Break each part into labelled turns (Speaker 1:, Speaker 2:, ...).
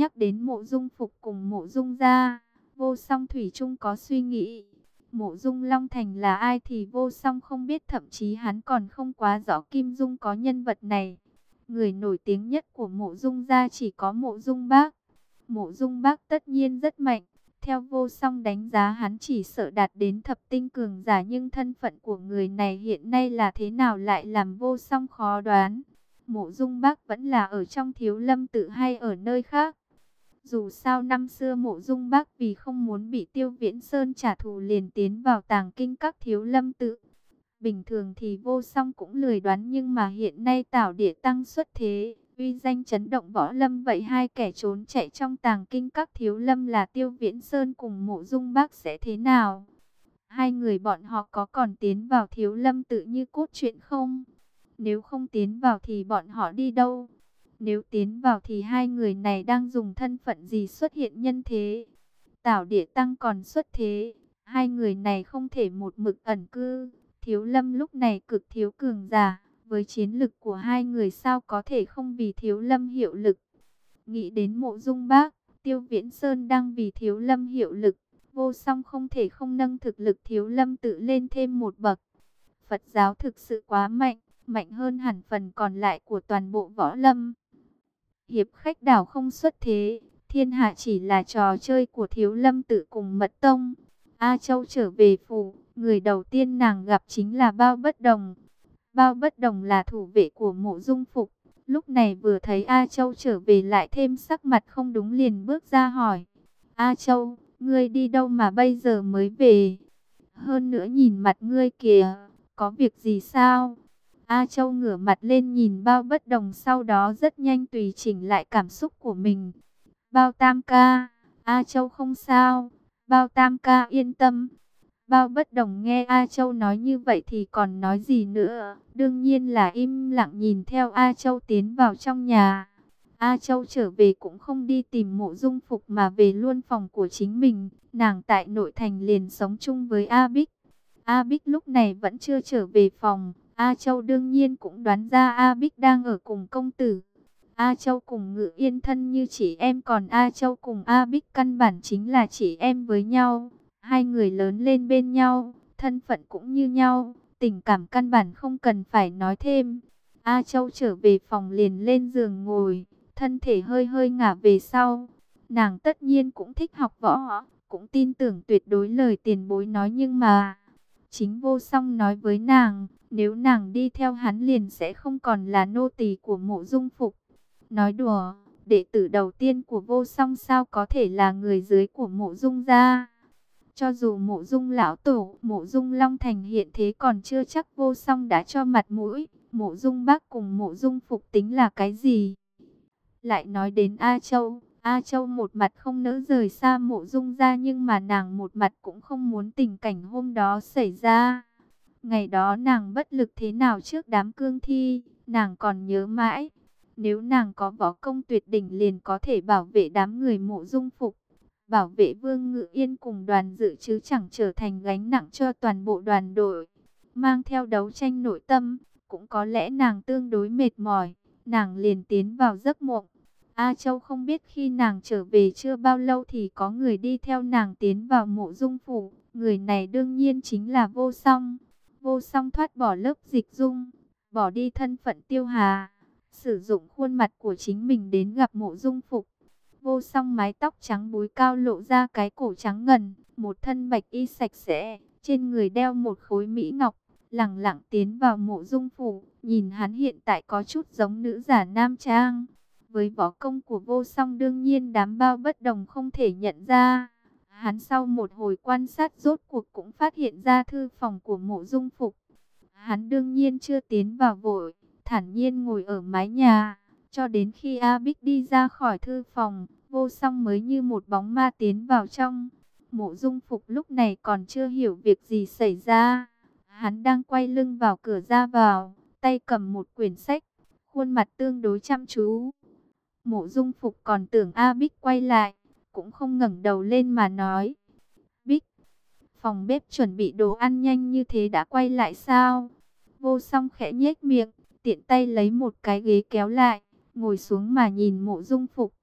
Speaker 1: nhắc đến mộ dung phục cùng mộ dung gia, vô song thủy chung có suy nghĩ. Mộ dung Long Thành là ai thì vô song không biết thậm chí hắn còn không quá rõ Kim Dung có nhân vật này. Người nổi tiếng nhất của mộ dung gia chỉ có mộ dung bác. Mộ dung bác tất nhiên rất mạnh. Theo vô song đánh giá hắn chỉ sợ đạt đến thập tinh cường giả nhưng thân phận của người này hiện nay là thế nào lại làm vô song khó đoán. Mộ dung bác vẫn là ở trong thiếu lâm tự hay ở nơi khác. Dù sao năm xưa mộ dung bác vì không muốn bị tiêu viễn sơn trả thù liền tiến vào tàng kinh các thiếu lâm tự. Bình thường thì vô song cũng lười đoán nhưng mà hiện nay tảo địa tăng xuất thế, uy danh chấn động võ lâm vậy hai kẻ trốn chạy trong tàng kinh các thiếu lâm là tiêu viễn sơn cùng mộ dung bác sẽ thế nào? Hai người bọn họ có còn tiến vào thiếu lâm tự như cốt truyện không? Nếu không tiến vào thì bọn họ đi đâu? Nếu tiến vào thì hai người này đang dùng thân phận gì xuất hiện nhân thế? Tảo địa tăng còn xuất thế, hai người này không thể một mực ẩn cư. Thiếu lâm lúc này cực thiếu cường giả, với chiến lực của hai người sao có thể không vì thiếu lâm hiệu lực. Nghĩ đến mộ dung bác, tiêu viễn sơn đang vì thiếu lâm hiệu lực, vô song không thể không nâng thực lực thiếu lâm tự lên thêm một bậc. Phật giáo thực sự quá mạnh, mạnh hơn hẳn phần còn lại của toàn bộ võ lâm. Hiệp khách đảo không xuất thế, thiên hạ chỉ là trò chơi của thiếu lâm tự cùng mật tông. A Châu trở về phủ, người đầu tiên nàng gặp chính là Bao Bất Đồng. Bao Bất Đồng là thủ vệ của mộ dung phục. Lúc này vừa thấy A Châu trở về lại thêm sắc mặt không đúng liền bước ra hỏi. A Châu, ngươi đi đâu mà bây giờ mới về? Hơn nữa nhìn mặt ngươi kìa, có việc gì sao? A Châu ngửa mặt lên nhìn bao bất đồng sau đó rất nhanh tùy chỉnh lại cảm xúc của mình. Bao tam ca, A Châu không sao, bao tam ca yên tâm. Bao bất đồng nghe A Châu nói như vậy thì còn nói gì nữa. Đương nhiên là im lặng nhìn theo A Châu tiến vào trong nhà. A Châu trở về cũng không đi tìm mộ dung phục mà về luôn phòng của chính mình. Nàng tại nội thành liền sống chung với A Bích. A Bích lúc này vẫn chưa trở về phòng. A Châu đương nhiên cũng đoán ra A Bích đang ở cùng công tử. A Châu cùng Ngự Yên thân như chị em còn A Châu cùng A Bích căn bản chính là chị em với nhau. Hai người lớn lên bên nhau, thân phận cũng như nhau, tình cảm căn bản không cần phải nói thêm. A Châu trở về phòng liền lên giường ngồi, thân thể hơi hơi ngả về sau. Nàng tất nhiên cũng thích học võ, cũng tin tưởng tuyệt đối lời tiền bối nói nhưng mà... Chính vô song nói với nàng, nếu nàng đi theo hắn liền sẽ không còn là nô tỳ của mộ dung phục. Nói đùa, đệ tử đầu tiên của vô song sao có thể là người dưới của mộ dung gia. Cho dù mộ dung lão tổ, mộ dung long thành hiện thế còn chưa chắc vô song đã cho mặt mũi. Mộ dung bác cùng mộ dung phục tính là cái gì? Lại nói đến A Châu, A Châu một mặt không nỡ rời xa mộ dung ra nhưng mà nàng một mặt cũng không muốn tình cảnh hôm đó xảy ra. Ngày đó nàng bất lực thế nào trước đám cương thi, nàng còn nhớ mãi. Nếu nàng có võ công tuyệt đỉnh liền có thể bảo vệ đám người mộ dung phục. Bảo vệ vương ngự yên cùng đoàn dự chứ chẳng trở thành gánh nặng cho toàn bộ đoàn đội. Mang theo đấu tranh nội tâm, cũng có lẽ nàng tương đối mệt mỏi. Nàng liền tiến vào giấc mộng. A Châu không biết khi nàng trở về chưa bao lâu thì có người đi theo nàng tiến vào mộ dung phủ. Người này đương nhiên chính là vô song. Vô song thoát bỏ lớp dịch dung, bỏ đi thân phận tiêu hà, sử dụng khuôn mặt của chính mình đến gặp mộ dung phục. Vô song mái tóc trắng búi cao lộ ra cái cổ trắng ngần, một thân bạch y sạch sẽ, trên người đeo một khối mỹ ngọc, lẳng lặng tiến vào mộ dung phủ, nhìn hắn hiện tại có chút giống nữ giả nam trang. Với võ công của vô song đương nhiên đám bao bất đồng không thể nhận ra. Hắn sau một hồi quan sát rốt cuộc cũng phát hiện ra thư phòng của mộ dung phục. Hắn đương nhiên chưa tiến vào vội, thản nhiên ngồi ở mái nhà. Cho đến khi A Bích đi ra khỏi thư phòng, vô song mới như một bóng ma tiến vào trong. Mộ dung phục lúc này còn chưa hiểu việc gì xảy ra. Hắn đang quay lưng vào cửa ra vào, tay cầm một quyển sách, khuôn mặt tương đối chăm chú. Mộ dung phục còn tưởng A Bích quay lại, cũng không ngẩng đầu lên mà nói. Bích, phòng bếp chuẩn bị đồ ăn nhanh như thế đã quay lại sao? Vô song khẽ nhếch miệng, tiện tay lấy một cái ghế kéo lại, ngồi xuống mà nhìn mộ dung phục.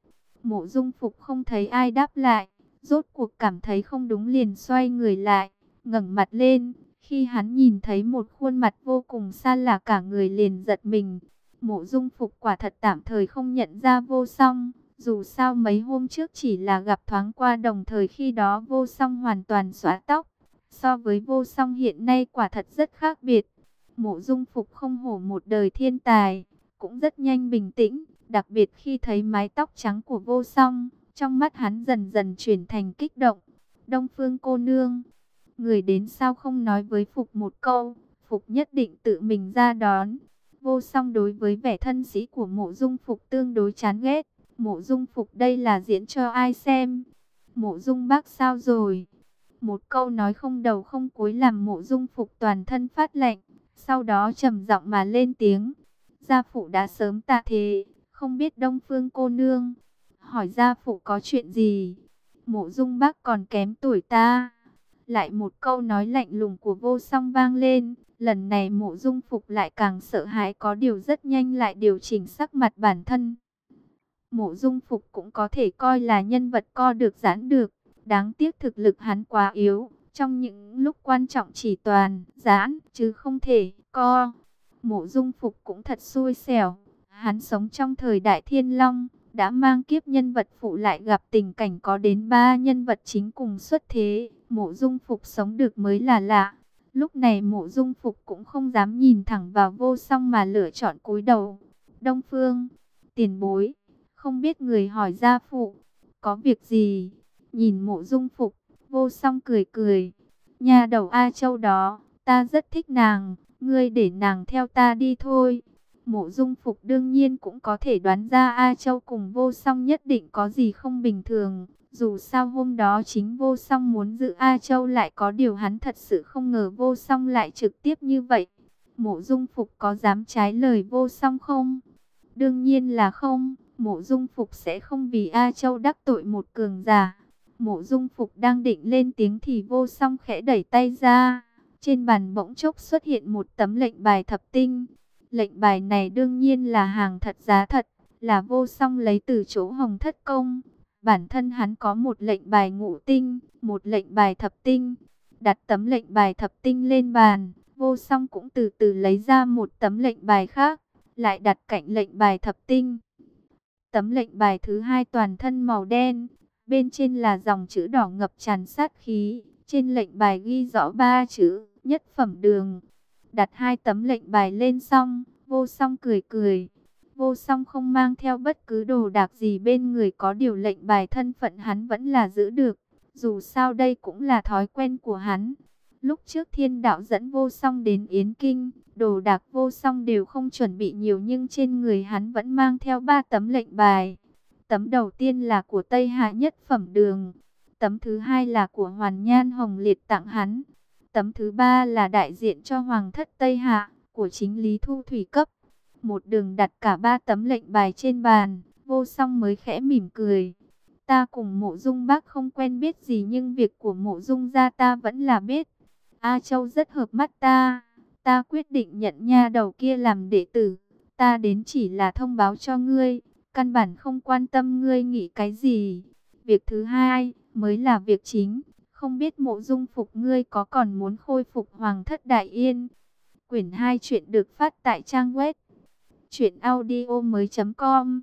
Speaker 1: Mộ dung phục không thấy ai đáp lại, rốt cuộc cảm thấy không đúng liền xoay người lại, ngẩng mặt lên. Khi hắn nhìn thấy một khuôn mặt vô cùng xa lạ cả người liền giật mình. Mộ dung phục quả thật tạm thời không nhận ra vô song. Dù sao mấy hôm trước chỉ là gặp thoáng qua đồng thời khi đó vô song hoàn toàn xóa tóc. So với vô song hiện nay quả thật rất khác biệt. Mộ dung phục không hổ một đời thiên tài, cũng rất nhanh bình tĩnh, đặc biệt khi thấy mái tóc trắng của vô song, trong mắt hắn dần dần chuyển thành kích động. Đông phương cô nương, người đến sao không nói với Phục một câu, Phục nhất định tự mình ra đón. Vô song đối với vẻ thân sĩ của mộ dung Phục tương đối chán ghét, mộ dung Phục đây là diễn cho ai xem. Mộ dung bác sao rồi? Một câu nói không đầu không cuối làm mộ dung Phục toàn thân phát lạnh, sau đó trầm giọng mà lên tiếng. Gia phụ đã sớm tạ thế, không biết Đông Phương cô nương. Hỏi gia phụ có chuyện gì? Mộ dung bác còn kém tuổi ta. Lại một câu nói lạnh lùng của vô song vang lên. Lần này mộ dung phục lại càng sợ hãi có điều rất nhanh lại điều chỉnh sắc mặt bản thân. Mộ dung phục cũng có thể coi là nhân vật co được giãn được. Đáng tiếc thực lực hắn quá yếu. Trong những lúc quan trọng chỉ toàn giãn chứ không thể co. Mộ dung phục cũng thật xui xẻo. Hắn sống trong thời đại thiên long, đã mang kiếp nhân vật phụ lại gặp tình cảnh có đến ba nhân vật chính cùng xuất thế. Mộ dung phục sống được mới là lạ. Lúc này mộ dung phục cũng không dám nhìn thẳng vào vô song mà lựa chọn cúi đầu. Đông Phương, tiền bối, không biết người hỏi gia phụ, có việc gì? Nhìn mộ dung phục, vô song cười cười. Nhà đầu A Châu đó, ta rất thích nàng, ngươi để nàng theo ta đi thôi. Mộ dung phục đương nhiên cũng có thể đoán ra A Châu cùng vô song nhất định có gì không bình thường. Dù sao hôm đó chính vô song muốn giữ A Châu lại có điều hắn thật sự không ngờ vô song lại trực tiếp như vậy. Mộ dung phục có dám trái lời vô song không? Đương nhiên là không. Mộ dung phục sẽ không vì A Châu đắc tội một cường giả. Mộ dung phục đang định lên tiếng thì vô song khẽ đẩy tay ra. Trên bàn bỗng chốc xuất hiện một tấm lệnh bài thập tinh. Lệnh bài này đương nhiên là hàng thật giá thật, là vô song lấy từ chỗ hồng thất công. Bản thân hắn có một lệnh bài ngũ tinh, một lệnh bài thập tinh. Đặt tấm lệnh bài thập tinh lên bàn, vô song cũng từ từ lấy ra một tấm lệnh bài khác, lại đặt cạnh lệnh bài thập tinh. Tấm lệnh bài thứ hai toàn thân màu đen, bên trên là dòng chữ đỏ ngập tràn sát khí, trên lệnh bài ghi rõ ba chữ, nhất phẩm đường. Đặt hai tấm lệnh bài lên xong, vô song cười cười. Vô song không mang theo bất cứ đồ đạc gì bên người có điều lệnh bài thân phận hắn vẫn là giữ được. Dù sao đây cũng là thói quen của hắn. Lúc trước thiên đạo dẫn vô song đến Yến Kinh, đồ đạc vô song đều không chuẩn bị nhiều nhưng trên người hắn vẫn mang theo ba tấm lệnh bài. Tấm đầu tiên là của Tây Hạ nhất phẩm đường, tấm thứ hai là của Hoàn Nhan Hồng Liệt tặng hắn, tấm thứ ba là đại diện cho Hoàng thất Tây Hạ của chính Lý Thu Thủy cấp. Một đường đặt cả ba tấm lệnh bài trên bàn, vô song mới khẽ mỉm cười. Ta cùng mộ dung bác không quen biết gì nhưng việc của mộ dung gia ta vẫn là biết. A Châu rất hợp mắt ta, ta quyết định nhận nha đầu kia làm đệ tử. Ta đến chỉ là thông báo cho ngươi, căn bản không quan tâm ngươi nghĩ cái gì. Việc thứ hai mới là việc chính, không biết mộ dung phục ngươi có còn muốn khôi phục hoàng thất đại yên. Quyển 2 chuyện được phát tại trang web chuyện audio mới.com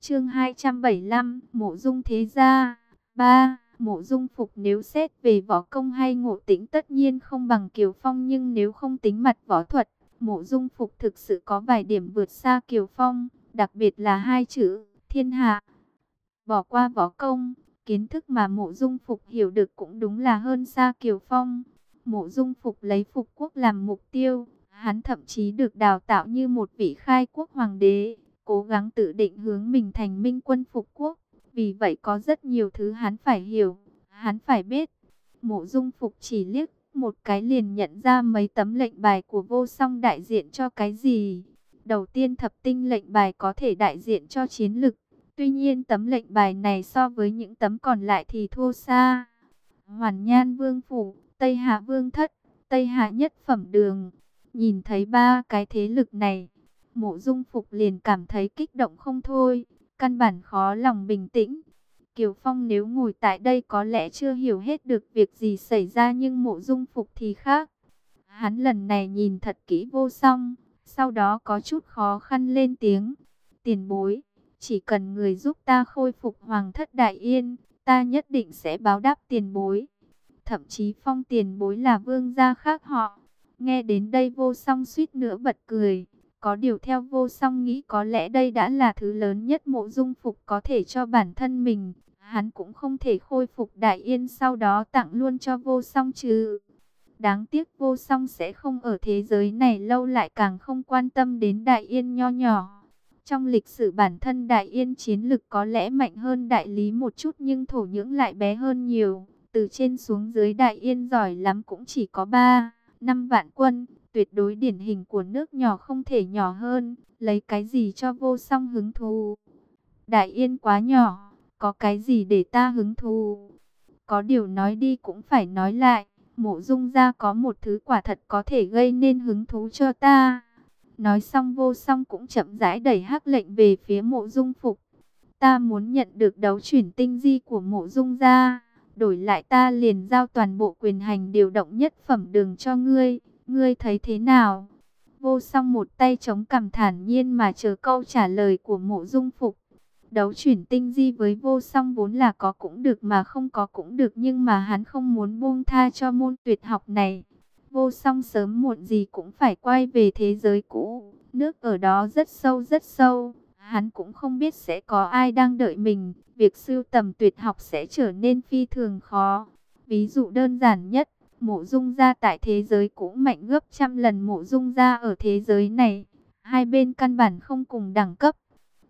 Speaker 1: Chương 275 Mộ dung thế gia 3. Mộ dung phục nếu xét về võ công hay ngộ tĩnh tất nhiên không bằng Kiều Phong nhưng nếu không tính mặt võ thuật, mộ dung phục thực sự có vài điểm vượt xa Kiều Phong, đặc biệt là hai chữ, thiên hạ. Bỏ qua võ công, kiến thức mà mộ dung phục hiểu được cũng đúng là hơn xa Kiều Phong. Mộ dung phục lấy phục quốc làm mục tiêu, hắn thậm chí được đào tạo như một vị khai quốc hoàng đế, cố gắng tự định hướng mình thành minh quân phục quốc. Vì vậy có rất nhiều thứ hắn phải hiểu, hắn phải biết. Mộ dung phục chỉ liếc một cái liền nhận ra mấy tấm lệnh bài của vô song đại diện cho cái gì. Đầu tiên thập tinh lệnh bài có thể đại diện cho chiến lực. Tuy nhiên tấm lệnh bài này so với những tấm còn lại thì thua xa. Hoàn Nhan Vương Phủ, Tây Hạ Vương Thất, Tây Hạ Nhất Phẩm Đường. Nhìn thấy ba cái thế lực này, mộ dung phục liền cảm thấy kích động không thôi căn bản khó lòng bình tĩnh. Kiều Phong nếu ngồi tại đây có lẽ chưa hiểu hết được việc gì xảy ra nhưng mộ dung phục thì khác. Hắn lần này nhìn thật kỹ vô song, sau đó có chút khó khăn lên tiếng. Tiền bối, chỉ cần người giúp ta khôi phục hoàng thất đại yên, ta nhất định sẽ báo đáp tiền bối. Thậm chí phong tiền bối là vương gia khác họ. Nghe đến đây vô song suýt nữa bật cười. Có điều theo vô song nghĩ có lẽ đây đã là thứ lớn nhất mộ dung phục có thể cho bản thân mình. Hắn cũng không thể khôi phục đại yên sau đó tặng luôn cho vô song chứ. Đáng tiếc vô song sẽ không ở thế giới này lâu lại càng không quan tâm đến đại yên nho nhỏ. Trong lịch sử bản thân đại yên chiến lực có lẽ mạnh hơn đại lý một chút nhưng thổ nhưỡng lại bé hơn nhiều. Từ trên xuống dưới đại yên giỏi lắm cũng chỉ có 3, 5 vạn quân, tuyệt đối điển hình của nước nhỏ không thể nhỏ hơn, lấy cái gì cho vô song hứng thú. Đại yên quá nhỏ, có cái gì để ta hứng thú. Có điều nói đi cũng phải nói lại, mộ dung ra có một thứ quả thật có thể gây nên hứng thú cho ta. Nói xong vô song cũng chậm rãi đẩy hắc lệnh về phía mộ dung phục. Ta muốn nhận được đấu chuyển tinh di của mộ dung ra. Đổi lại ta liền giao toàn bộ quyền hành điều động nhất phẩm đường cho ngươi. Ngươi thấy thế nào? Vô song một tay chống cằm thản nhiên mà chờ câu trả lời của mộ dung phục. Đấu chuyển tinh di với vô song vốn là có cũng được mà không có cũng được nhưng mà hắn không muốn buông tha cho môn tuyệt học này. Vô song sớm muộn gì cũng phải quay về thế giới cũ, nước ở đó rất sâu rất sâu, hắn cũng không biết sẽ có ai đang đợi mình, việc sưu tầm tuyệt học sẽ trở nên phi thường khó. Ví dụ đơn giản nhất, mộ dung gia tại thế giới cũ mạnh gấp trăm lần mộ dung gia ở thế giới này, hai bên căn bản không cùng đẳng cấp.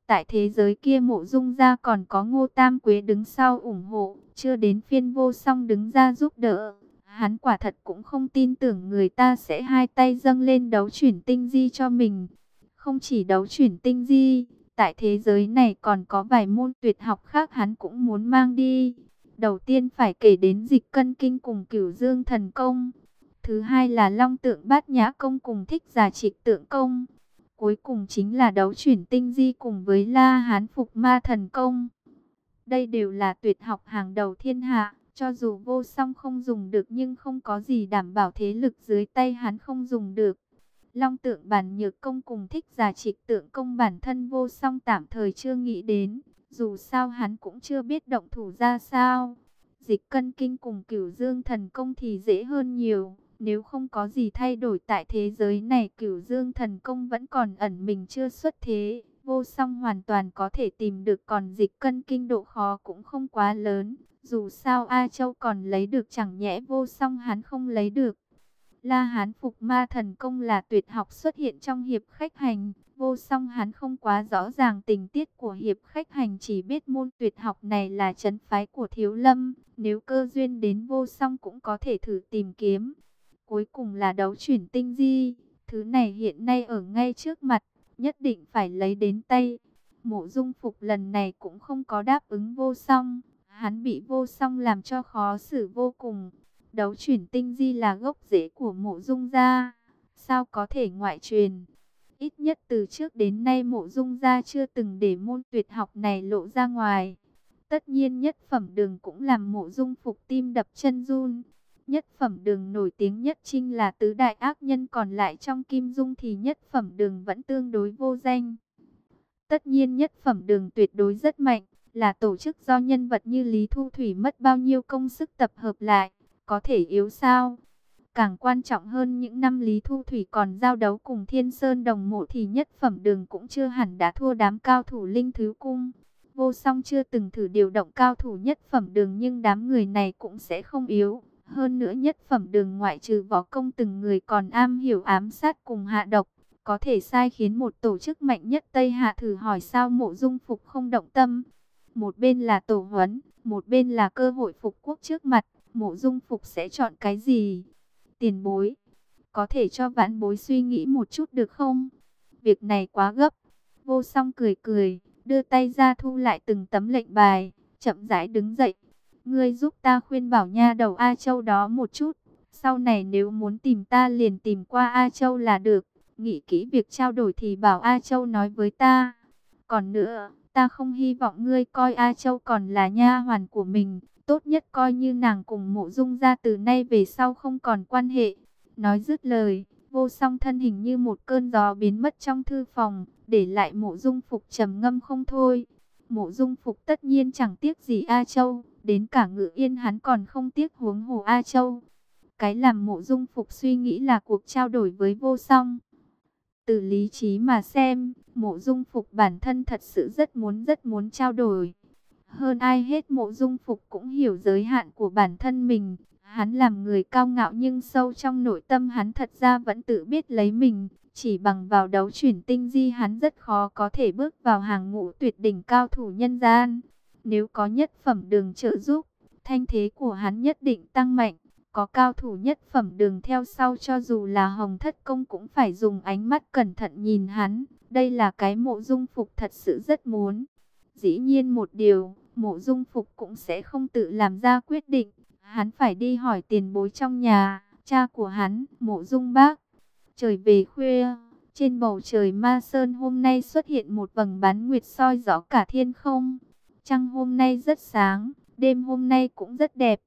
Speaker 1: Tại thế giới kia mộ dung gia còn có ngô tam quế đứng sau ủng hộ, chưa đến phiên vô song đứng ra giúp đỡ. Hắn quả thật cũng không tin tưởng người ta sẽ hai tay dâng lên đấu chuyển tinh di cho mình. Không chỉ đấu chuyển tinh di, tại thế giới này còn có vài môn tuyệt học khác hắn cũng muốn mang đi. Đầu tiên phải kể đến dịch cân kinh cùng cửu dương thần công. Thứ hai là long tượng bát nhã công cùng thích giả trịch tượng công. Cuối cùng chính là đấu chuyển tinh di cùng với la hán phục ma thần công. Đây đều là tuyệt học hàng đầu thiên hạ. Cho dù vô song không dùng được nhưng không có gì đảm bảo thế lực dưới tay hắn không dùng được. Long tượng bản nhược công cùng thích giả trịch tượng công bản thân vô song tạm thời chưa nghĩ đến. Dù sao hắn cũng chưa biết động thủ ra sao. Dịch cân kinh cùng cửu dương thần công thì dễ hơn nhiều. Nếu không có gì thay đổi tại thế giới này, cửu dương thần công vẫn còn ẩn mình chưa xuất thế. Vô song hoàn toàn có thể tìm được, còn dịch cân kinh độ khó cũng không quá lớn. Dù sao A Châu còn lấy được, chẳng nhẽ vô song hắn không lấy được. La Hán Phục Ma Thần Công là tuyệt học xuất hiện trong hiệp khách hành. Vô song hắn không quá rõ ràng tình tiết của hiệp khách hành chỉ biết môn tuyệt học này là chấn phái của Thiếu Lâm. Nếu cơ duyên đến vô song cũng có thể thử tìm kiếm. Cuối cùng là đấu chuyển tinh di. Thứ này hiện nay ở ngay trước mặt, nhất định phải lấy đến tay. Mộ dung phục lần này cũng không có đáp ứng vô song. Hắn bị vô song làm cho khó xử vô cùng. Đấu chuyển tinh di là gốc rễ của mộ dung gia. Sao có thể ngoại truyền? Ít nhất từ trước đến nay mộ dung gia chưa từng để môn tuyệt học này lộ ra ngoài. Tất nhiên nhất phẩm đường cũng làm mộ dung phục tim đập chân run. Nhất phẩm đường nổi tiếng nhất trinh là tứ đại ác nhân còn lại trong kim dung thì nhất phẩm đường vẫn tương đối vô danh. Tất nhiên nhất phẩm đường tuyệt đối rất mạnh là tổ chức do nhân vật như Lý Thu Thủy mất bao nhiêu công sức tập hợp lại, có thể yếu sao? Càng quan trọng hơn những năm Lý Thu Thủy còn giao đấu cùng Thiên Sơn Đồng Mộ thì nhất phẩm đường cũng chưa hẳn đã thua đám cao thủ Linh Thứ Cung. Vô song chưa từng thử điều động cao thủ nhất phẩm đường nhưng đám người này cũng sẽ không yếu. Hơn nữa nhất phẩm đường ngoại trừ võ công từng người còn am hiểu ám sát cùng hạ độc. Có thể sai khiến một tổ chức mạnh nhất Tây Hạ thử hỏi sao mộ dung phục không động tâm. Một bên là tổ huấn, một bên là cơ hội phục quốc trước mặt. Mộ dung phục sẽ chọn cái gì? Tiền bối. Có thể cho vãn bối suy nghĩ một chút được không? Việc này quá gấp. Vô song cười cười, đưa tay ra thu lại từng tấm lệnh bài, chậm rãi đứng dậy. Ngươi giúp ta khuyên bảo nha đầu A Châu đó một chút. Sau này nếu muốn tìm ta liền tìm qua A Châu là được. Nghĩ kỹ việc trao đổi thì bảo A Châu nói với ta. Còn nữa, ta không hy vọng ngươi coi A Châu còn là nha hoàn của mình, tốt nhất coi như nàng cùng mộ dung ra từ nay về sau không còn quan hệ. Nói dứt lời, vô song thân hình như một cơn gió biến mất trong thư phòng, để lại mộ dung phục trầm ngâm không thôi. Mộ dung phục tất nhiên chẳng tiếc gì A Châu, đến cả ngự yên hắn còn không tiếc huống hồ A Châu. Cái làm mộ dung phục suy nghĩ là cuộc trao đổi với vô song. Từ lý trí mà xem, mộ dung phục bản thân thật sự rất muốn rất muốn trao đổi. Hơn ai hết mộ dung phục cũng hiểu giới hạn của bản thân mình. Hắn làm người cao ngạo nhưng sâu trong nội tâm hắn thật ra vẫn tự biết lấy mình. Chỉ bằng vào đấu chuyển tinh di hắn rất khó có thể bước vào hàng ngũ tuyệt đỉnh cao thủ nhân gian. Nếu có nhất phẩm đường trợ giúp, thanh thế của hắn nhất định tăng mạnh. Có cao thủ nhất phẩm đường theo sau cho dù là hồng thất công cũng phải dùng ánh mắt cẩn thận nhìn hắn. Đây là cái mộ dung phục thật sự rất muốn. Dĩ nhiên một điều, mộ dung phục cũng sẽ không tự làm ra quyết định. Hắn phải đi hỏi tiền bối trong nhà, cha của hắn, mộ dung bác. Trời về khuya, trên bầu trời ma sơn hôm nay xuất hiện một vầng bán nguyệt soi rõ cả thiên không. Trăng hôm nay rất sáng, đêm hôm nay cũng rất đẹp.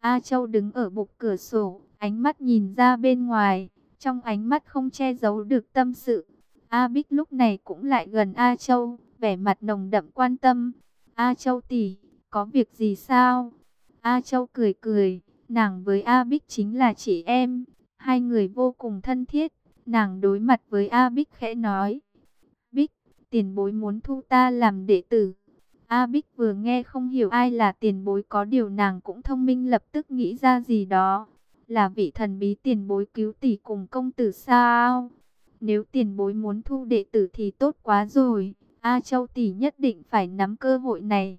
Speaker 1: A Châu đứng ở bục cửa sổ, ánh mắt nhìn ra bên ngoài, trong ánh mắt không che giấu được tâm sự. A Bích lúc này cũng lại gần A Châu, vẻ mặt nồng đậm quan tâm. A Châu tỷ, có việc gì sao? A Châu cười cười, nàng với A Bích chính là chị em, hai người vô cùng thân thiết. Nàng đối mặt với A Bích khẽ nói, Bích, tiền bối muốn thu ta làm đệ tử. A Bích vừa nghe không hiểu ai là tiền bối có điều nàng cũng thông minh lập tức nghĩ ra gì đó. Là vị thần bí tiền bối cứu tỷ cùng công tử sao? Nếu tiền bối muốn thu đệ tử thì tốt quá rồi. A Châu tỷ nhất định phải nắm cơ hội này.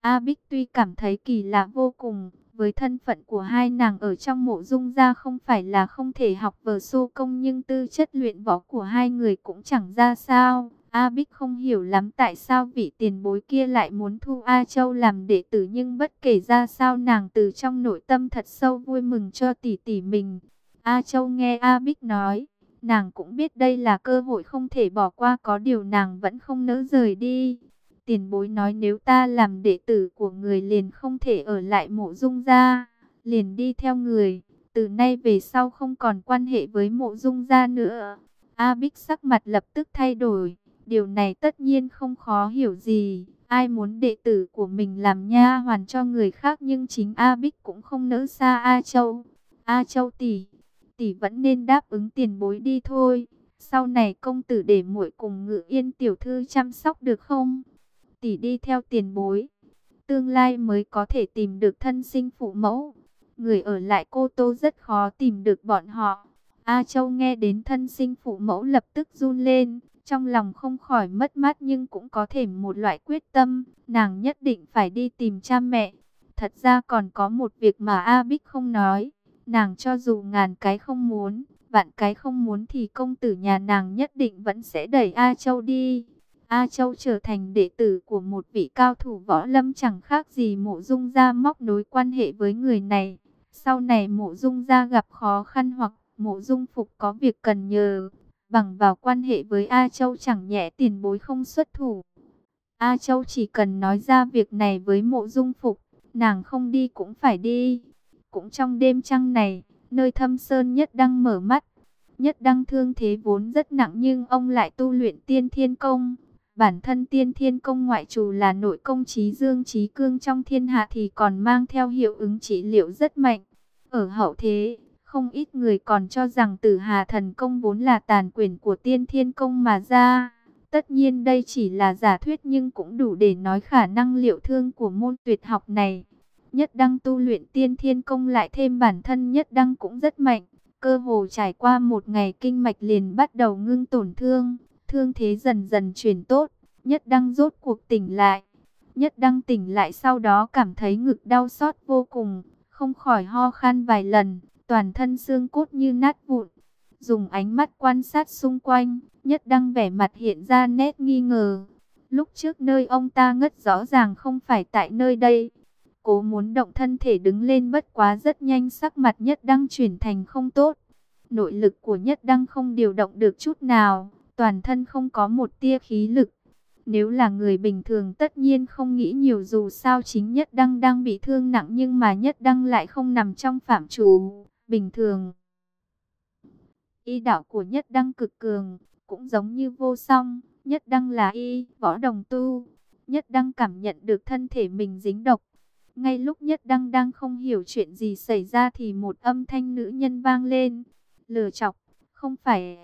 Speaker 1: A Bích tuy cảm thấy kỳ lạ vô cùng, với thân phận của hai nàng ở trong mộ dung gia không phải là không thể học vở xô công nhưng tư chất luyện võ của hai người cũng chẳng ra sao. A Bích không hiểu lắm tại sao vị tiền bối kia lại muốn thu A Châu làm đệ tử nhưng bất kể ra sao nàng từ trong nội tâm thật sâu vui mừng cho tỷ tỷ mình. A Châu nghe A Bích nói, nàng cũng biết đây là cơ hội không thể bỏ qua có điều nàng vẫn không nỡ rời đi. Tiền bối nói nếu ta làm đệ tử của người liền không thể ở lại mộ dung gia, liền đi theo người, từ nay về sau không còn quan hệ với mộ dung gia nữa. A Bích sắc mặt lập tức thay đổi Điều này tất nhiên không khó hiểu gì. Ai muốn đệ tử của mình làm nha hoàn cho người khác nhưng chính A Bích cũng không nỡ xa A Châu. A Châu tỷ, tỷ vẫn nên đáp ứng tiền bối đi thôi. Sau này công tử để muội cùng ngự yên tiểu thư chăm sóc được không? Tỷ đi theo tiền bối. Tương lai mới có thể tìm được thân sinh phụ mẫu. Người ở lại cô Tô rất khó tìm được bọn họ. A Châu nghe đến thân sinh phụ mẫu lập tức run lên. Trong lòng không khỏi mất mát nhưng cũng có thể một loại quyết tâm, nàng nhất định phải đi tìm cha mẹ. Thật ra còn có một việc mà A Bích không nói, nàng cho dù ngàn cái không muốn, vạn cái không muốn thì công tử nhà nàng nhất định vẫn sẽ đẩy A Châu đi. A Châu trở thành đệ tử của một vị cao thủ võ lâm chẳng khác gì mộ dung gia móc nối quan hệ với người này. Sau này mộ dung gia gặp khó khăn hoặc mộ dung phục có việc cần nhờ, bằng vào quan hệ với A Châu chẳng nhẹ tiền bối không xuất thủ. A Châu chỉ cần nói ra việc này với mộ dung phục, nàng không đi cũng phải đi. Cũng trong đêm trăng này, nơi thâm sơn nhất đang mở mắt. Nhất đăng thương thế vốn rất nặng nhưng ông lại tu luyện tiên thiên công. Bản thân tiên thiên công ngoại trù là nội công trí dương trí cương trong thiên hạ thì còn mang theo hiệu ứng trị liệu rất mạnh. Ở hậu thế, không ít người còn cho rằng tử hà thần công vốn là tàn quyền của tiên thiên công mà ra. Tất nhiên đây chỉ là giả thuyết nhưng cũng đủ để nói khả năng liệu thương của môn tuyệt học này. Nhất đăng tu luyện tiên thiên công lại thêm bản thân nhất đăng cũng rất mạnh. Cơ hồ trải qua một ngày kinh mạch liền bắt đầu ngưng tổn thương. Thương thế dần dần chuyển tốt. Nhất đăng rốt cuộc tỉnh lại. Nhất đăng tỉnh lại sau đó cảm thấy ngực đau xót vô cùng. Không khỏi ho khan vài lần toàn thân xương cốt như nát vụn. Dùng ánh mắt quan sát xung quanh, nhất đăng vẻ mặt hiện ra nét nghi ngờ. Lúc trước nơi ông ta ngất rõ ràng không phải tại nơi đây. Cố muốn động thân thể đứng lên bất quá rất nhanh sắc mặt nhất đăng chuyển thành không tốt. Nội lực của nhất đăng không điều động được chút nào, toàn thân không có một tia khí lực. Nếu là người bình thường tất nhiên không nghĩ nhiều dù sao chính Nhất Đăng đang bị thương nặng nhưng mà Nhất Đăng lại không nằm trong phạm trù bình thường. Y đạo của Nhất Đăng cực cường, cũng giống như vô song, Nhất Đăng là y, võ đồng tu. Nhất Đăng cảm nhận được thân thể mình dính độc. Ngay lúc Nhất Đăng đang không hiểu chuyện gì xảy ra thì một âm thanh nữ nhân vang lên. Lừa chọc, không phải...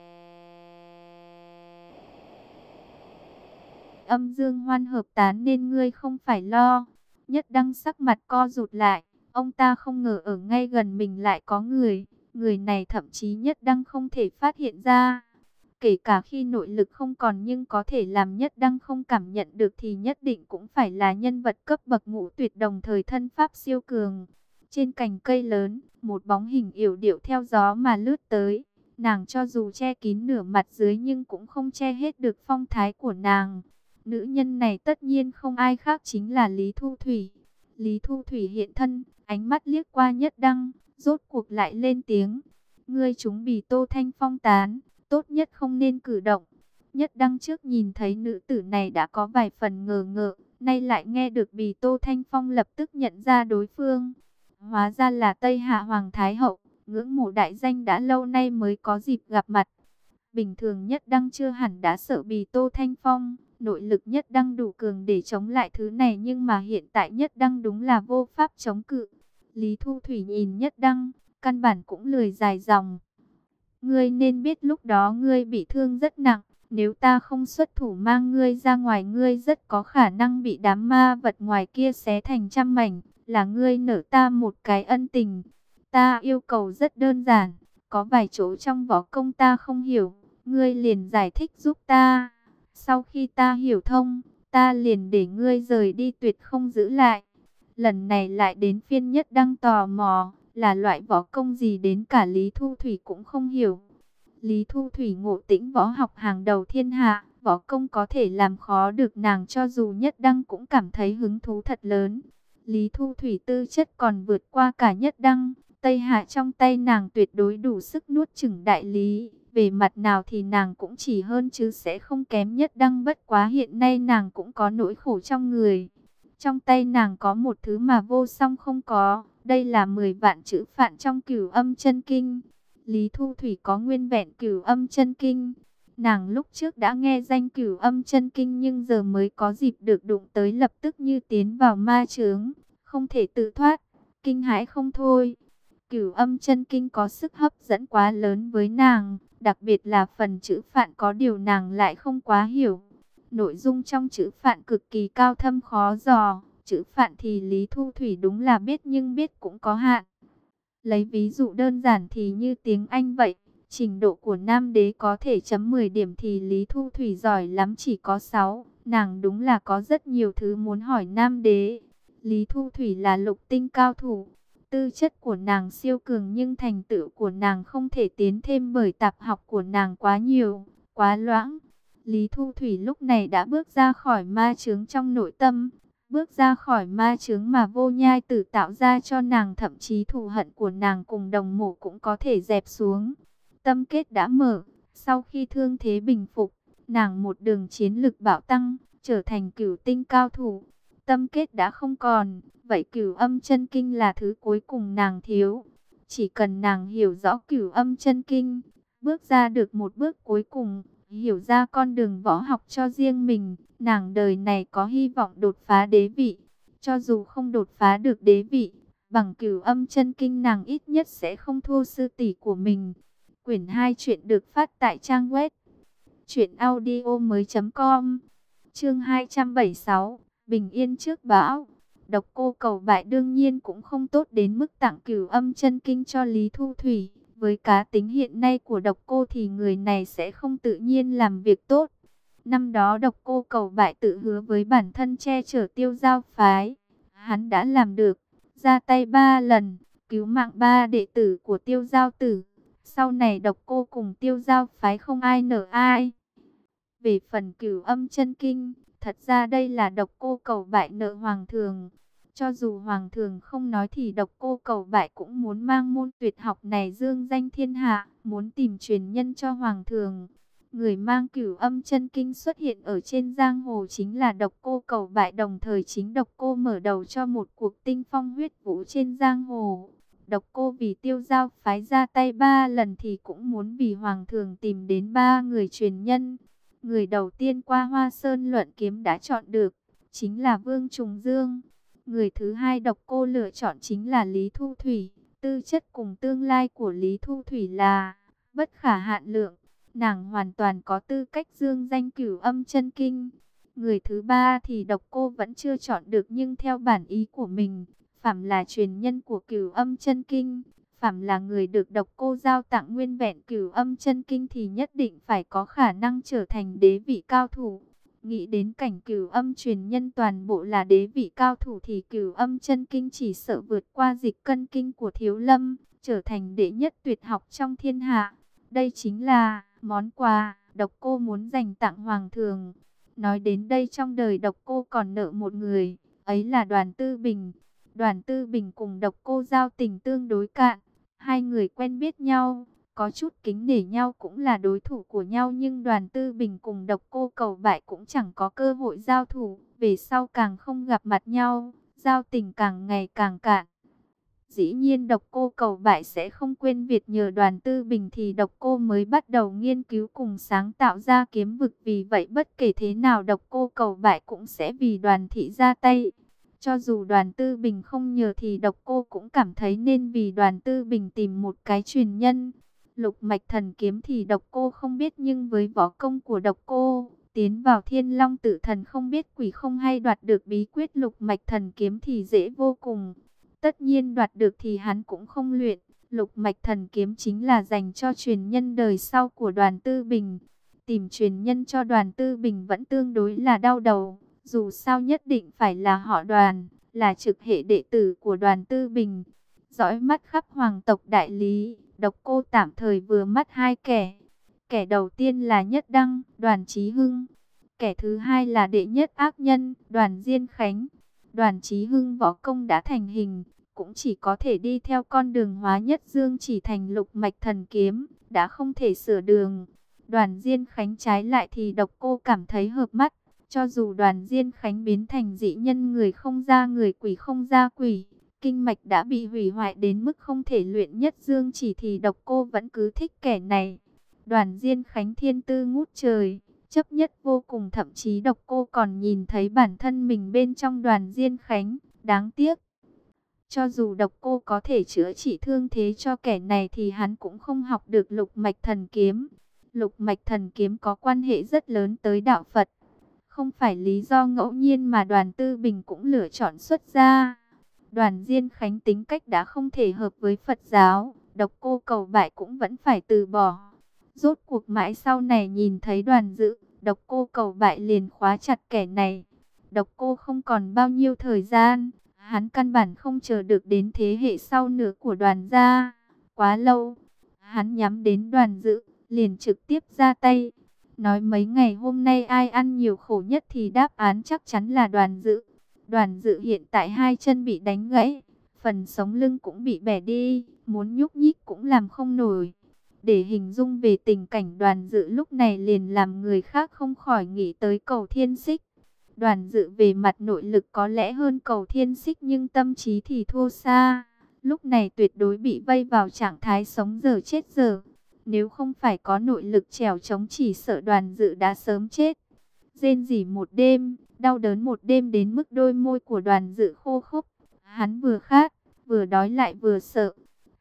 Speaker 1: Âm dương hoan hợp tán nên ngươi không phải lo. Nhất Đăng sắc mặt co rụt lại. Ông ta không ngờ ở ngay gần mình lại có người. Người này thậm chí Nhất Đăng không thể phát hiện ra. Kể cả khi nội lực không còn nhưng có thể làm nhất đăng không cảm nhận được thì nhất định cũng phải là nhân vật cấp bậc ngũ tuyệt đồng thời thân pháp siêu cường. Trên cành cây lớn, một bóng hình yểu điệu theo gió mà lướt tới. Nàng cho dù che kín nửa mặt dưới nhưng cũng không che hết được phong thái của nàng. Nữ nhân này tất nhiên không ai khác chính là Lý Thu Thủy. Lý Thu Thủy hiện thân, ánh mắt liếc qua nhất đăng, rốt cuộc lại lên tiếng. Ngươi chúng bị Tô Thanh Phong tán, tốt nhất không nên cử động. Nhất đăng trước nhìn thấy nữ tử này đã có vài phần ngờ ngợ, nay lại nghe được bì Tô Thanh Phong lập tức nhận ra đối phương. Hóa ra là Tây Hạ Hoàng Thái Hậu, ngưỡng mộ đại danh đã lâu nay mới có dịp gặp mặt. Bình thường nhất đăng chưa hẳn đã sợ bì Tô Thanh Phong, nội lực nhất đăng đủ cường để chống lại thứ này nhưng mà hiện tại nhất đăng đúng là vô pháp chống cự. Lý Thu Thủy nhìn nhất đăng, căn bản cũng lười dài dòng. Ngươi nên biết lúc đó ngươi bị thương rất nặng. Nếu ta không xuất thủ mang ngươi ra ngoài ngươi rất có khả năng bị đám ma vật ngoài kia xé thành trăm mảnh. Là ngươi nở ta một cái ân tình. Ta yêu cầu rất đơn giản. Có vài chỗ trong võ công ta không hiểu. Ngươi liền giải thích giúp ta. Sau khi ta hiểu thông, ta liền để ngươi rời đi tuyệt không giữ lại. Lần này lại đến phiên nhất đang tò mò là loại võ công gì đến cả Lý Thu Thủy cũng không hiểu. Lý Thu Thủy ngộ tĩnh võ học hàng đầu thiên hạ, võ công có thể làm khó được nàng cho dù nhất đăng cũng cảm thấy hứng thú thật lớn. Lý Thu Thủy tư chất còn vượt qua cả nhất đăng, Tây Hạ trong tay nàng tuyệt đối đủ sức nuốt chửng đại lý. Về mặt nào thì nàng cũng chỉ hơn chứ sẽ không kém nhất đăng bất quá hiện nay nàng cũng có nỗi khổ trong người. Trong tay nàng có một thứ mà vô song không có, đây là 10 vạn chữ phạn trong cửu âm chân kinh. Lý Thu Thủy có nguyên vẹn cửu âm chân kinh. Nàng lúc trước đã nghe danh cửu âm chân kinh nhưng giờ mới có dịp được đụng tới lập tức như tiến vào ma chướng, không thể tự thoát, kinh hãi không thôi. Cửu âm chân kinh có sức hấp dẫn quá lớn với nàng, đặc biệt là phần chữ phạn có điều nàng lại không quá hiểu. Nội dung trong chữ phạn cực kỳ cao thâm khó dò, chữ phạn thì Lý Thu Thủy đúng là biết nhưng biết cũng có hạn. Lấy ví dụ đơn giản thì như tiếng Anh vậy, trình độ của nam đế có thể chấm 10 điểm thì Lý Thu Thủy giỏi lắm chỉ có 6, nàng đúng là có rất nhiều thứ muốn hỏi nam đế. Lý Thu Thủy là lục tinh cao thủ, tư chất của nàng siêu cường nhưng thành tựu của nàng không thể tiến thêm bởi tạp học của nàng quá nhiều, quá loãng. Lý Thu Thủy lúc này đã bước ra khỏi ma chướng trong nội tâm, bước ra khỏi ma chướng mà vô nhai tử tạo ra cho nàng thậm chí thù hận của nàng cùng đồng mộ cũng có thể dẹp xuống. Tâm kết đã mở, sau khi thương thế bình phục, nàng một đường chiến lực bảo tăng, trở thành cửu tinh cao thủ. Tâm kết đã không còn, vậy cửu âm chân kinh là thứ cuối cùng nàng thiếu. Chỉ cần nàng hiểu rõ cửu âm chân kinh, bước ra được một bước cuối cùng, hiểu ra con đường võ học cho riêng mình, nàng đời này có hy vọng đột phá đế vị. Cho dù không đột phá được đế vị, bằng cửu âm chân kinh nàng ít nhất sẽ không thua sư tỷ của mình. Quyển 2 chuyện được phát tại trang web truyệnaudiomoi.com. Chương 276, Bình yên trước bão. Độc cô cầu bại đương nhiên cũng không tốt đến mức tặng cửu âm chân kinh cho Lý Thu Thủy. Với cá tính hiện nay của độc cô thì người này sẽ không tự nhiên làm việc tốt. Năm đó độc cô cầu bại tự hứa với bản thân che chở tiêu giao phái. Hắn đã làm được, ra tay ba lần, cứu mạng ba đệ tử của tiêu giao tử. Sau này độc cô cùng tiêu giao phái không ai nở ai. Về phần cửu âm chân kinh, thật ra đây là độc cô cầu bại nợ hoàng thường. Cho dù Hoàng thường không nói thì độc cô cầu bại cũng muốn mang môn tuyệt học này dương danh thiên hạ, muốn tìm truyền nhân cho Hoàng thường. Người mang cửu âm chân kinh xuất hiện ở trên giang hồ chính là độc cô cầu bại đồng thời chính độc cô mở đầu cho một cuộc tinh phong huyết vũ trên giang hồ. Độc cô vì tiêu giao phái ra tay ba lần thì cũng muốn vì hoàng thường tìm đến ba người truyền nhân. Người đầu tiên qua hoa sơn luận kiếm đã chọn được, chính là Vương Trùng Dương. Người thứ hai độc cô lựa chọn chính là Lý Thu Thủy. Tư chất cùng tương lai của Lý Thu Thủy là bất khả hạn lượng. Nàng hoàn toàn có tư cách dương danh cửu âm chân kinh. Người thứ ba thì độc cô vẫn chưa chọn được nhưng theo bản ý của mình, Phạm là truyền nhân của cửu âm chân kinh, Phạm là người được độc cô giao tặng nguyên vẹn cửu âm chân kinh thì nhất định phải có khả năng trở thành đế vị cao thủ. Nghĩ đến cảnh cửu âm truyền nhân toàn bộ là đế vị cao thủ thì cửu âm chân kinh chỉ sợ vượt qua dịch cân kinh của thiếu lâm, trở thành đệ nhất tuyệt học trong thiên hạ. Đây chính là món quà độc cô muốn dành tặng hoàng thường. Nói đến đây trong đời độc cô còn nợ một người, ấy là đoàn tư bình. Đoàn tư bình cùng độc cô giao tình tương đối cạn, hai người quen biết nhau, có chút kính nể nhau cũng là đối thủ của nhau nhưng đoàn tư bình cùng độc cô cầu bại cũng chẳng có cơ hội giao thủ, về sau càng không gặp mặt nhau, giao tình càng ngày càng cạn. Dĩ nhiên độc cô cầu bại sẽ không quên việc nhờ đoàn tư bình thì độc cô mới bắt đầu nghiên cứu cùng sáng tạo ra kiếm vực vì vậy bất kể thế nào độc cô cầu bại cũng sẽ vì đoàn thị ra tay. Cho dù đoàn tư bình không nhờ thì độc cô cũng cảm thấy nên vì đoàn tư bình tìm một cái truyền nhân. Lục mạch thần kiếm thì độc cô không biết nhưng với võ công của độc cô, tiến vào thiên long tự thần không biết quỷ không hay đoạt được bí quyết lục mạch thần kiếm thì dễ vô cùng. Tất nhiên đoạt được thì hắn cũng không luyện. Lục mạch thần kiếm chính là dành cho truyền nhân đời sau của đoàn tư bình. Tìm truyền nhân cho đoàn tư bình vẫn tương đối là đau đầu. Dù sao nhất định phải là họ đoàn, là trực hệ đệ tử của đoàn tư bình. Dõi mắt khắp hoàng tộc đại lý, độc cô tạm thời vừa mắt hai kẻ. Kẻ đầu tiên là Nhất Đăng, đoàn Trí Hưng. Kẻ thứ hai là đệ nhất ác nhân, đoàn Diên Khánh. Đoàn Trí Hưng võ công đã thành hình, cũng chỉ có thể đi theo con đường hóa nhất dương chỉ thành lục mạch thần kiếm, đã không thể sửa đường. Đoàn Diên Khánh trái lại thì độc cô cảm thấy hợp mắt, cho dù đoàn Diên Khánh biến thành dị nhân người không ra người quỷ không ra quỷ, kinh mạch đã bị hủy hoại đến mức không thể luyện nhất dương chỉ thì độc cô vẫn cứ thích kẻ này. Đoàn Diên Khánh thiên tư ngút trời, chấp nhất vô cùng thậm chí độc cô còn nhìn thấy bản thân mình bên trong đoàn Diên Khánh, đáng tiếc. Cho dù độc cô có thể chữa trị thương thế cho kẻ này thì hắn cũng không học được lục mạch thần kiếm. Lục mạch thần kiếm có quan hệ rất lớn tới đạo Phật. Không phải lý do ngẫu nhiên mà đoàn tư bình cũng lựa chọn xuất ra. Đoàn Diên Khánh tính cách đã không thể hợp với Phật giáo, độc cô cầu bại cũng vẫn phải từ bỏ. Rốt cuộc mãi sau này nhìn thấy đoàn dự, độc cô cầu bại liền khóa chặt kẻ này. Độc cô không còn bao nhiêu thời gian, hắn căn bản không chờ được đến thế hệ sau nữa của đoàn gia. Quá lâu, hắn nhắm đến đoàn dự, liền trực tiếp ra tay. Nói mấy ngày hôm nay ai ăn nhiều khổ nhất thì đáp án chắc chắn là đoàn dự. Đoàn dự hiện tại hai chân bị đánh gãy, phần sống lưng cũng bị bẻ đi, muốn nhúc nhích cũng làm không nổi. Để hình dung về tình cảnh đoàn dự lúc này liền làm người khác không khỏi nghĩ tới cầu thiên xích. Đoàn dự về mặt nội lực có lẽ hơn cầu thiên xích nhưng tâm trí thì thua xa. Lúc này tuyệt đối bị vây vào trạng thái sống giờ chết giờ. Nếu không phải có nội lực trèo chống chỉ sợ đoàn dự đã sớm chết. Rên rỉ một đêm, đau đớn một đêm đến mức đôi môi của đoàn dự khô khốc. Hắn vừa khát, vừa đói lại vừa sợ.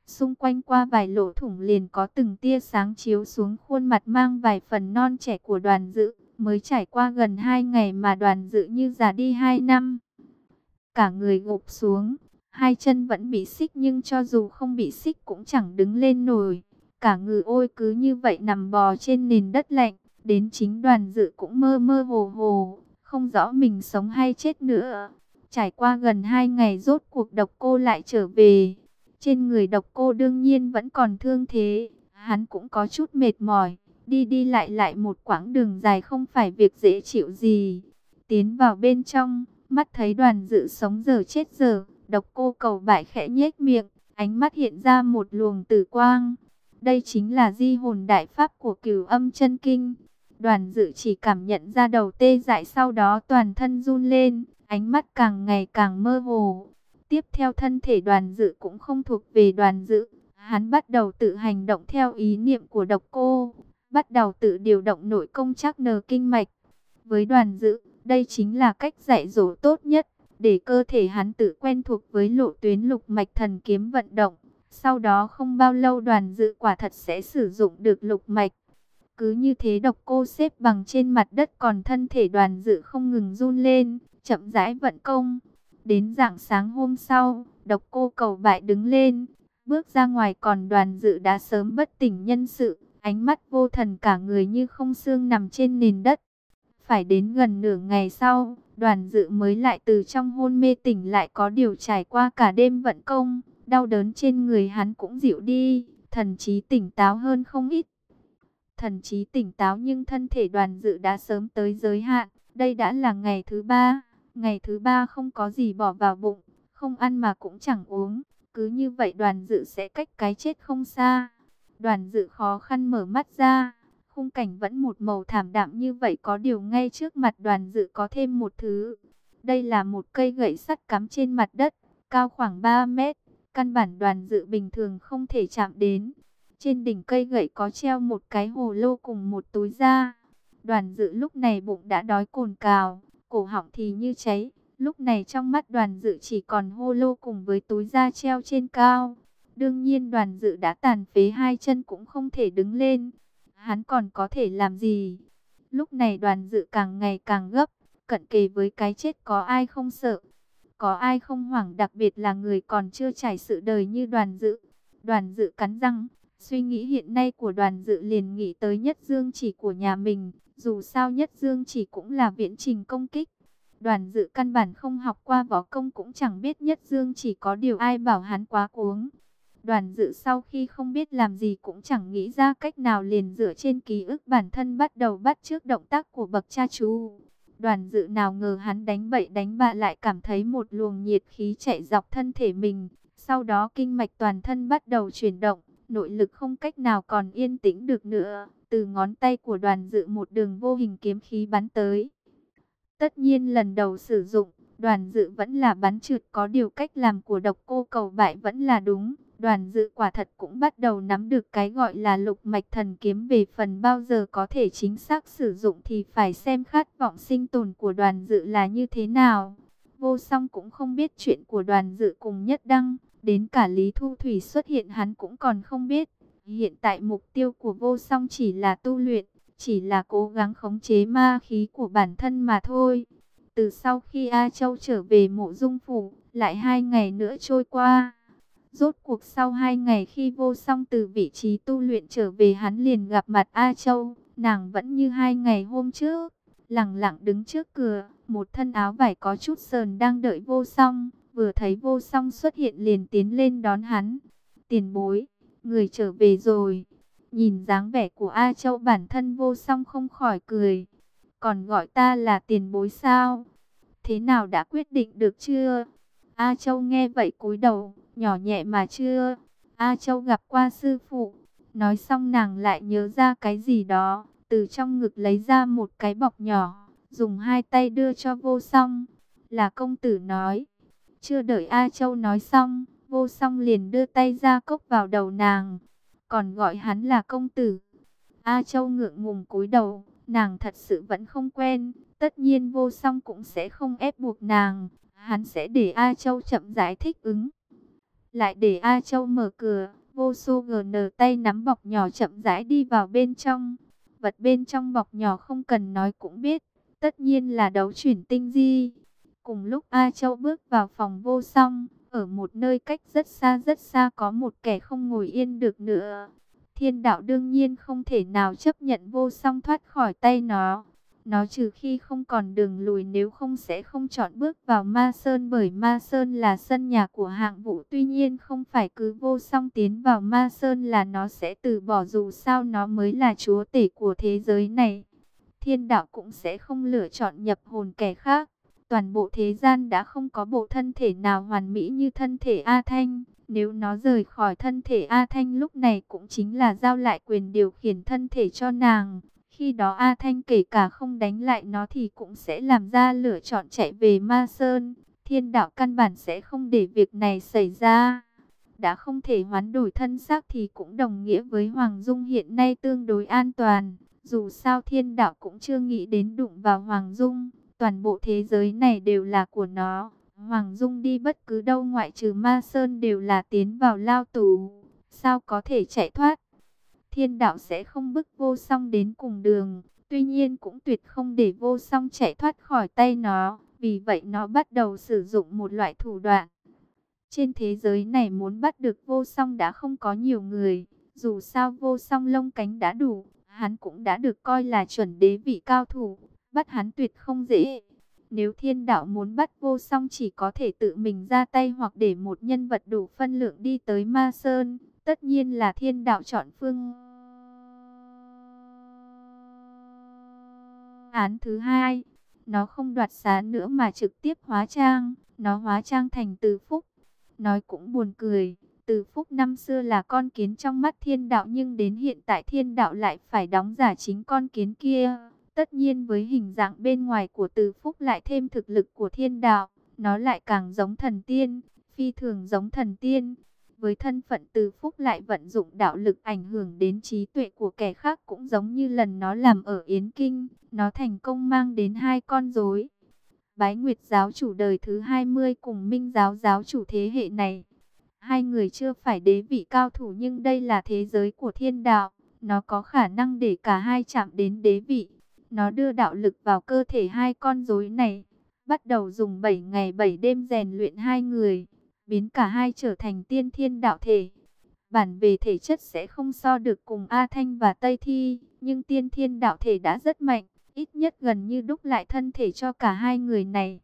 Speaker 1: Xung quanh qua vài lỗ thủng liền có từng tia sáng chiếu xuống khuôn mặt mang vài phần non trẻ của đoàn dự. Mới trải qua gần hai ngày mà đoàn dự như già đi hai năm. Cả người gục xuống, hai chân vẫn bị xích nhưng cho dù không bị xích cũng chẳng đứng lên nổi. Cả người ôi cứ như vậy nằm bò trên nền đất lạnh, đến chính đoàn dự cũng mơ mơ hồ hồ, không rõ mình sống hay chết nữa. Trải qua gần hai ngày rốt cuộc độc cô lại trở về. Trên người độc cô đương nhiên vẫn còn thương thế, hắn cũng có chút mệt mỏi. Đi đi lại lại một quãng đường dài không phải việc dễ chịu gì. Tiến vào bên trong, mắt thấy đoàn dự sống giờ chết giờ, độc cô cầu bại khẽ nhếch miệng, ánh mắt hiện ra một luồng tử quang. Đây chính là di hồn đại pháp của cửu âm chân kinh. Đoàn dự chỉ cảm nhận ra đầu tê dại sau đó toàn thân run lên, ánh mắt càng ngày càng mơ hồ. Tiếp theo thân thể đoàn dự cũng không thuộc về đoàn dự, hắn bắt đầu tự hành động theo ý niệm của độc cô, bắt đầu tự điều động nội công chắc nờ kinh mạch. Với đoàn dự, đây chính là cách dạy dỗ tốt nhất, để cơ thể hắn tự quen thuộc với lộ tuyến lục mạch thần kiếm vận động. Sau đó không bao lâu đoàn dự quả thật sẽ sử dụng được lục mạch. Cứ như thế độc cô xếp bằng trên mặt đất còn thân thể đoàn dự không ngừng run lên, chậm rãi vận công. Đến dạng sáng hôm sau, độc cô cầu bại đứng lên, bước ra ngoài còn đoàn dự đã sớm bất tỉnh nhân sự, ánh mắt vô thần cả người như không xương nằm trên nền đất. Phải đến gần nửa ngày sau, đoàn dự mới lại từ trong hôn mê tỉnh lại có điều trải qua cả đêm vận công, đau đớn trên người hắn cũng dịu đi, thần trí tỉnh táo hơn không ít. Thần trí tỉnh táo nhưng thân thể đoàn dự đã sớm tới giới hạn, đây đã là ngày thứ ba, ngày thứ ba không có gì bỏ vào bụng, không ăn mà cũng chẳng uống, cứ như vậy đoàn dự sẽ cách cái chết không xa. Đoàn dự khó khăn mở mắt ra, khung cảnh vẫn một màu thảm đạm như vậy có điều ngay trước mặt đoàn dự có thêm một thứ. Đây là một cây gậy sắt cắm trên mặt đất, cao khoảng 3 mét, căn bản đoàn dự bình thường không thể chạm đến. Trên đỉnh cây gậy có treo một cái hồ lô cùng một túi da. Đoàn dự lúc này bụng đã đói cồn cào, cổ họng thì như cháy. Lúc này trong mắt đoàn dự chỉ còn hô lô cùng với túi da treo trên cao. Đương nhiên đoàn dự đã tàn phế hai chân cũng không thể đứng lên. Hắn còn có thể làm gì? Lúc này đoàn dự càng ngày càng gấp, cận kề với cái chết có ai không sợ. Có ai không hoảng đặc biệt là người còn chưa trải sự đời như đoàn dự. Đoàn dự cắn răng, suy nghĩ hiện nay của đoàn dự liền nghĩ tới nhất dương chỉ của nhà mình. Dù sao nhất dương chỉ cũng là viễn trình công kích. Đoàn dự căn bản không học qua võ công cũng chẳng biết nhất dương chỉ có điều ai bảo hắn quá cuống. Đoàn dự sau khi không biết làm gì cũng chẳng nghĩ ra cách nào liền dựa trên ký ức bản thân bắt đầu bắt trước động tác của bậc cha chú. Đoàn dự nào ngờ hắn đánh bậy đánh bạ lại cảm thấy một luồng nhiệt khí chạy dọc thân thể mình. Sau đó kinh mạch toàn thân bắt đầu chuyển động, nội lực không cách nào còn yên tĩnh được nữa. Từ ngón tay của đoàn dự một đường vô hình kiếm khí bắn tới. Tất nhiên lần đầu sử dụng, đoàn dự vẫn là bắn trượt có điều cách làm của độc cô cầu bại vẫn là đúng. Đoàn dự quả thật cũng bắt đầu nắm được cái gọi là lục mạch thần kiếm về phần bao giờ có thể chính xác sử dụng thì phải xem khát vọng sinh tồn của đoàn dự là như thế nào. Vô song cũng không biết chuyện của đoàn dự cùng nhất đăng, đến cả Lý Thu Thủy xuất hiện hắn cũng còn không biết. Hiện tại mục tiêu của vô song chỉ là tu luyện, chỉ là cố gắng khống chế ma khí của bản thân mà thôi. Từ sau khi A Châu trở về mộ dung phủ, lại hai ngày nữa trôi qua. Rốt cuộc sau hai ngày khi vô song từ vị trí tu luyện trở về hắn liền gặp mặt A Châu, nàng vẫn như hai ngày hôm trước, lặng lặng đứng trước cửa, một thân áo vải có chút sờn đang đợi vô song, vừa thấy vô song xuất hiện liền tiến lên đón hắn. Tiền bối, người trở về rồi. Nhìn dáng vẻ của A Châu bản thân vô song không khỏi cười. Còn gọi ta là tiền bối sao? Thế nào đã quyết định được chưa? A Châu nghe vậy cúi đầu, nhỏ nhẹ mà chưa. A Châu gặp qua sư phụ. Nói xong nàng lại nhớ ra cái gì đó. Từ trong ngực lấy ra một cái bọc nhỏ. Dùng hai tay đưa cho vô song. Là công tử nói. Chưa đợi A Châu nói xong. Vô song liền đưa tay ra cốc vào đầu nàng. Còn gọi hắn là công tử. A Châu ngượng ngùng cúi đầu. Nàng thật sự vẫn không quen. Tất nhiên vô song cũng sẽ không ép buộc nàng. Hắn sẽ để A Châu chậm giải thích ứng lại để A Châu mở cửa, vô số GN tay nắm bọc nhỏ chậm rãi đi vào bên trong. Vật bên trong bọc nhỏ không cần nói cũng biết, tất nhiên là đấu chuyển tinh di. Cùng lúc A Châu bước vào phòng vô song, ở một nơi cách rất xa rất xa có một kẻ không ngồi yên được nữa. Thiên đạo đương nhiên không thể nào chấp nhận vô song thoát khỏi tay nó. Nó trừ khi không còn đường lùi nếu không sẽ không chọn bước vào Ma Sơn bởi Ma Sơn là sân nhà của hạng vũ. Tuy nhiên không phải cứ vô song tiến vào Ma Sơn là nó sẽ từ bỏ dù sao nó mới là chúa tể của thế giới này. Thiên đạo cũng sẽ không lựa chọn nhập hồn kẻ khác. Toàn bộ thế gian đã không có bộ thân thể nào hoàn mỹ như thân thể A Thanh. Nếu nó rời khỏi thân thể A Thanh lúc này cũng chính là giao lại quyền điều khiển thân thể cho nàng. Khi đó A Thanh kể cả không đánh lại nó thì cũng sẽ làm ra lựa chọn chạy về Ma Sơn. Thiên đạo căn bản sẽ không để việc này xảy ra. Đã không thể hoán đổi thân xác thì cũng đồng nghĩa với Hoàng Dung hiện nay tương đối an toàn. Dù sao thiên đạo cũng chưa nghĩ đến đụng vào Hoàng Dung. Toàn bộ thế giới này đều là của nó. Hoàng Dung đi bất cứ đâu ngoại trừ Ma Sơn đều là tiến vào lao tù. Sao có thể chạy thoát? Thiên đạo sẽ không bức vô song đến cùng đường. Tuy nhiên cũng tuyệt không để vô song chạy thoát khỏi tay nó. Vì vậy nó bắt đầu sử dụng một loại thủ đoạn. Trên thế giới này muốn bắt được vô song đã không có nhiều người. Dù sao vô song lông cánh đã đủ, hắn cũng đã được coi là chuẩn đế vị cao thủ. Bắt hắn tuyệt không dễ. Nếu thiên đạo muốn bắt vô song chỉ có thể tự mình ra tay hoặc để một nhân vật đủ phân lượng đi tới Ma Sơn. Tất nhiên là thiên đạo chọn phương án thứ hai. Nó không đoạt xá nữa mà trực tiếp hóa trang. Nó hóa trang thành từ phúc. Nói cũng buồn cười. Từ phúc năm xưa là con kiến trong mắt thiên đạo nhưng đến hiện tại thiên đạo lại phải đóng giả chính con kiến kia. Tất nhiên với hình dạng bên ngoài của từ phúc lại thêm thực lực của thiên đạo, nó lại càng giống thần tiên, phi thường giống thần tiên. Với thân phận từ phúc lại vận dụng đạo lực ảnh hưởng đến trí tuệ của kẻ khác cũng giống như lần nó làm ở Yến Kinh, nó thành công mang đến hai con rối. Bái Nguyệt giáo chủ đời thứ 20 cùng Minh giáo giáo chủ thế hệ này. Hai người chưa phải đế vị cao thủ nhưng đây là thế giới của thiên đạo, nó có khả năng để cả hai chạm đến đế vị. Nó đưa đạo lực vào cơ thể hai con rối này, bắt đầu dùng 7 ngày 7 đêm rèn luyện hai người, biến cả hai trở thành tiên thiên đạo thể. Bản về thể chất sẽ không so được cùng A Thanh và Tây Thi, nhưng tiên thiên đạo thể đã rất mạnh, ít nhất gần như đúc lại thân thể cho cả hai người này.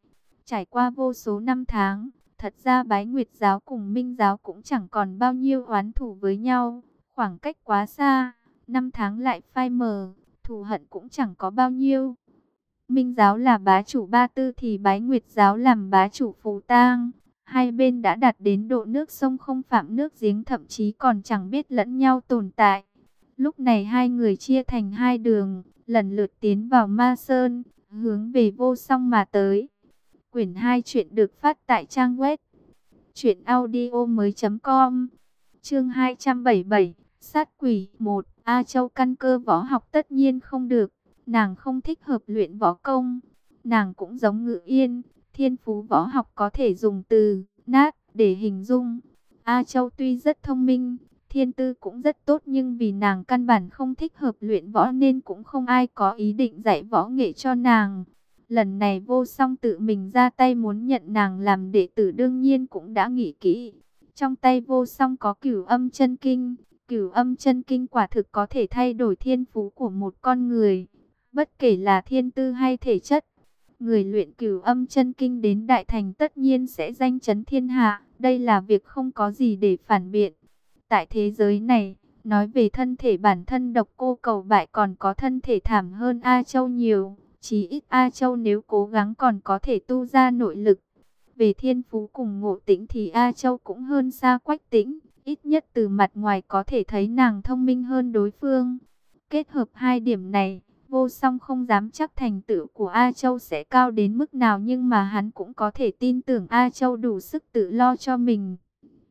Speaker 1: Trải qua vô số năm tháng, thật ra bái nguyệt giáo cùng minh giáo cũng chẳng còn bao nhiêu oán thủ với nhau, khoảng cách quá xa, năm tháng lại phai mờ thù hận cũng chẳng có bao nhiêu. Minh giáo là bá chủ ba tư thì bái nguyệt giáo làm bá chủ phù tang. Hai bên đã đạt đến độ nước sông không phạm nước giếng thậm chí còn chẳng biết lẫn nhau tồn tại. Lúc này hai người chia thành hai đường, lần lượt tiến vào Ma Sơn, hướng về vô song mà tới. Quyển 2 chuyện được phát tại trang web truyện audio mới.com Chương 277 Sát quỷ 1 A Châu căn cơ võ học tất nhiên không được, nàng không thích hợp luyện võ công. Nàng cũng giống ngự yên, thiên phú võ học có thể dùng từ nát để hình dung. A Châu tuy rất thông minh, thiên tư cũng rất tốt nhưng vì nàng căn bản không thích hợp luyện võ nên cũng không ai có ý định dạy võ nghệ cho nàng. Lần này vô song tự mình ra tay muốn nhận nàng làm đệ tử đương nhiên cũng đã nghĩ kỹ. Trong tay vô song có cửu âm chân kinh, Cửu âm chân kinh quả thực có thể thay đổi thiên phú của một con người, bất kể là thiên tư hay thể chất. Người luyện cửu âm chân kinh đến đại thành tất nhiên sẽ danh chấn thiên hạ, đây là việc không có gì để phản biện. Tại thế giới này, nói về thân thể bản thân độc cô cầu bại còn có thân thể thảm hơn A Châu nhiều, chí ít A Châu nếu cố gắng còn có thể tu ra nội lực. Về thiên phú cùng ngộ tĩnh thì A Châu cũng hơn xa quách tĩnh. Ít nhất từ mặt ngoài có thể thấy nàng thông minh hơn đối phương. Kết hợp hai điểm này, vô song không dám chắc thành tựu của A Châu sẽ cao đến mức nào nhưng mà hắn cũng có thể tin tưởng A Châu đủ sức tự lo cho mình.